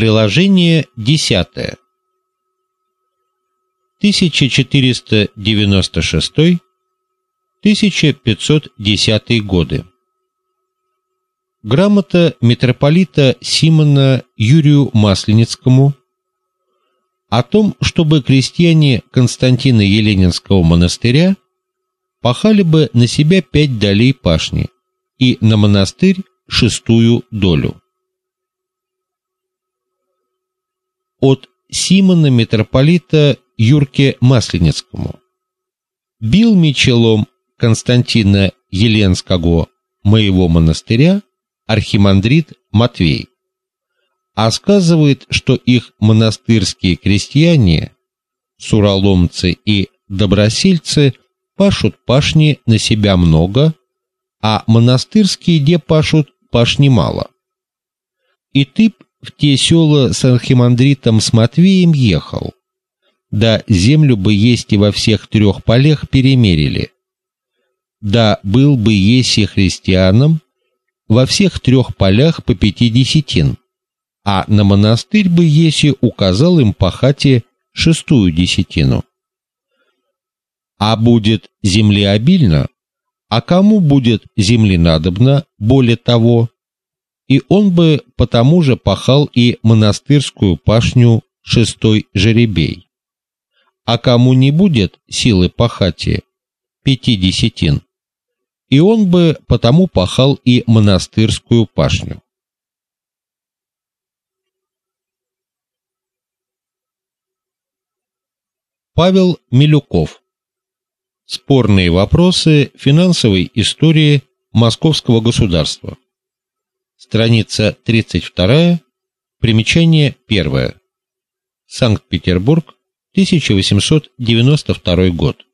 Приложение 10. 1496-1510 годы. Грамота митрополита Симона Юрию Масленицкому о том, чтобы крестьяне Константина Еленинского монастыря пахали бы на себя пять долей пашни и на монастырь шестую долю. Симона митрополита Юрке Масленицкому. Бил мечелом Константина Еленского моего монастыря архимандрит Матвей. А сказывает, что их монастырские крестьяне, суроломцы и добросельцы пашут пашни на себя много, а монастырские де пашут пашни мало. И ты в те села с архимандритом с Матвеем ехал. Да землю бы есть и во всех трех полях перемерили. Да был бы еси христианам во всех трех полях по пяти десятин, а на монастырь бы еси указал им по хате шестую десятину. А будет земли обильно, а кому будет земли надобно, более того, и он бы потому же пахал и монастырскую пашню шестой жеребей. А кому не будет силы пахати пяти десятин, и он бы потому пахал и монастырскую пашню. Павел Милюков. Спорные вопросы финансовой истории московского государства. Страница 32, примечание 1. Санкт-Петербург, 1892 год.